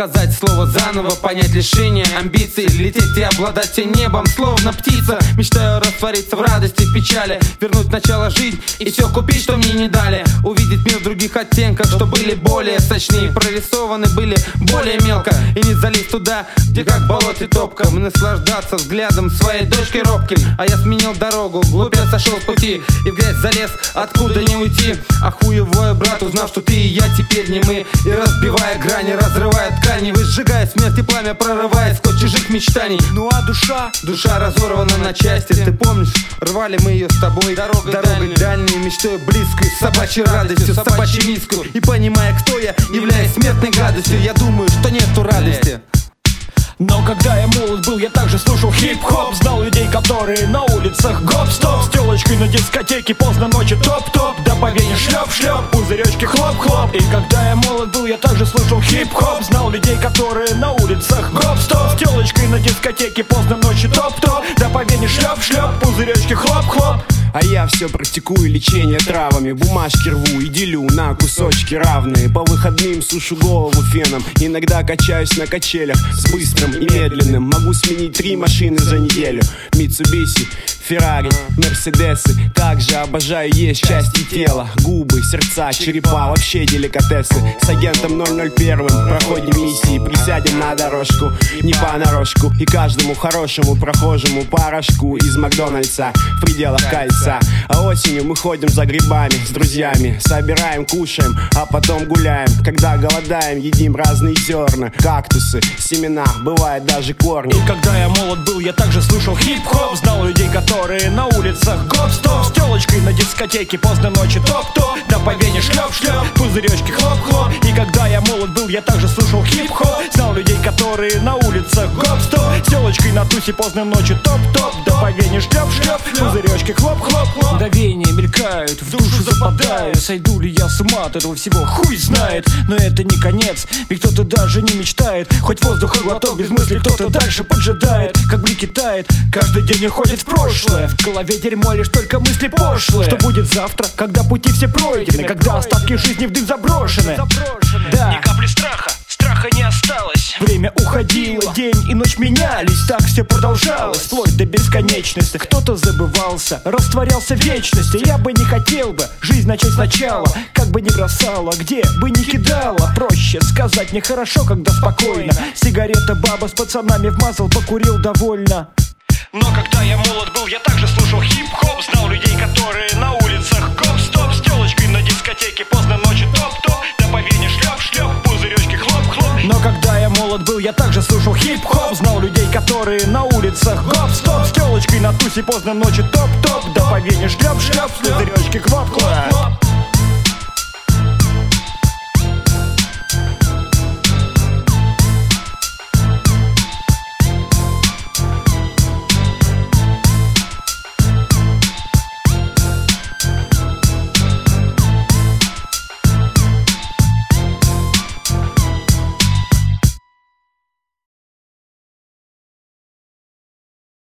сказать слово заново Понять лишение амбиций. Лететь и обладать всем небом Словно птица. Мечтаю раствориться в радости, печали. Вернуть начало жизнь и все купить, что мне не дали. Увидеть мир в других оттенках, что были более сочнее Прорисованы были более мелко. И не залезть туда, где как болоте топка Наслаждаться взглядом своей дочки робким. А я сменил дорогу, глупец сошел с пути. И в грязь залез, откуда не уйти. А узнав, что ты и я теперь не мы. И разбивая грани, разрывая ткани Выжигая смерть и пламя, прорывая сквозь чужих мечтаний. Ну а душа? Душа разорвана на части, ты помнишь? Рвали мы ее с тобой? Дорогой, Дорогой дальней, мечтой близкой Собачьей радостью, собачьей миску И понимая, кто я, являясь смертной гадостью Я думаю, что нету радости. Но когда я молод был, я также слушал хип-хоп. Знал людей, которые на улицах гоп-стоп. С телочкой на дискотеке поздно ночи топ-топ по вене шлеп-шлеп, пузыречки хлоп-хлоп И когда я молод был, я также слушал хип-хоп. Знал людей, которые на улицах гоп-стоп С телочкой на дискотеке поздно ночи топ-топ. Да по вене шлеп-шлеп, пузыречки хлоп-хлоп а я все практикую лечение травами. Бумажки рву и делю на кусочки равные. По выходным сушу голову феном. Иногда качаюсь на качелях С быстрым и медленным. Могу сменить три машины за неделю. Митсубиси, Феррари, Мерседесы Также обожаю есть части тела Губы, сердца, черепа, вообще деликатесы. С агентом 001 проходим миссии. Присядем на дорожку, не понарошку. И каждому хорошему прохожему порошку Из Макдональдса. В пределах кольца. А осенью мы ходим за грибами с друзьями. Собираем, кушаем, а потом гуляем. Когда голодаем, едим разные зерна. Кактусы, семена, бывает даже корни. И когда я молод был, я также слушал хип-хоп. Знал людей, которые на улицах. Гоп-стоп С телочкой на дискотеке поздно ночи. Топ-топ Да по шлеп-шлеп, пузыречки хлоп-хлоп И когда я молод был, я также слушал хип-хоп. Знал людей, которые на улицах. Гоп-стоп С телочкой на тусе поздно ночью. Топ-топ Да по шлеп-шлеп, пузыречки хлоп-хлоп Да веяния мелькают, в душу западаю. Сойду ли я с ума от этого всего, хуй знает Но это не конец, ведь кто-то даже не мечтает. Хоть воздуха глоток без мысли, кто-то дальше поджидает. Как блики тает, каждый день уходит в прошлое. В голове дерьмо, лишь только мысли пошлые. Что будет завтра, когда пути все пройдены? Когда остатки жизни в дым заброшены Время уходило, день и ночь менялись Так все продолжалось, вплоть до бесконечности. Кто-то забывался, растворялся в вечности. Я бы не хотел бы жизнь начать сначала Как бы не бросала, где бы не кидала. Проще сказать нехорошо, когда спокойно. Сигарета баба с пацанами вмазал, покурил довольно. Но когда я молод был, я также слушал хип-хоп Знал людей, которые на был, я также слушал хип-хоп Знал людей, которые на улицах. Гоп-стоп С телочкой на тусе поздно ночи топ-топ Да по вене шлеп-шлеп, пузыречки хлоп-хлоп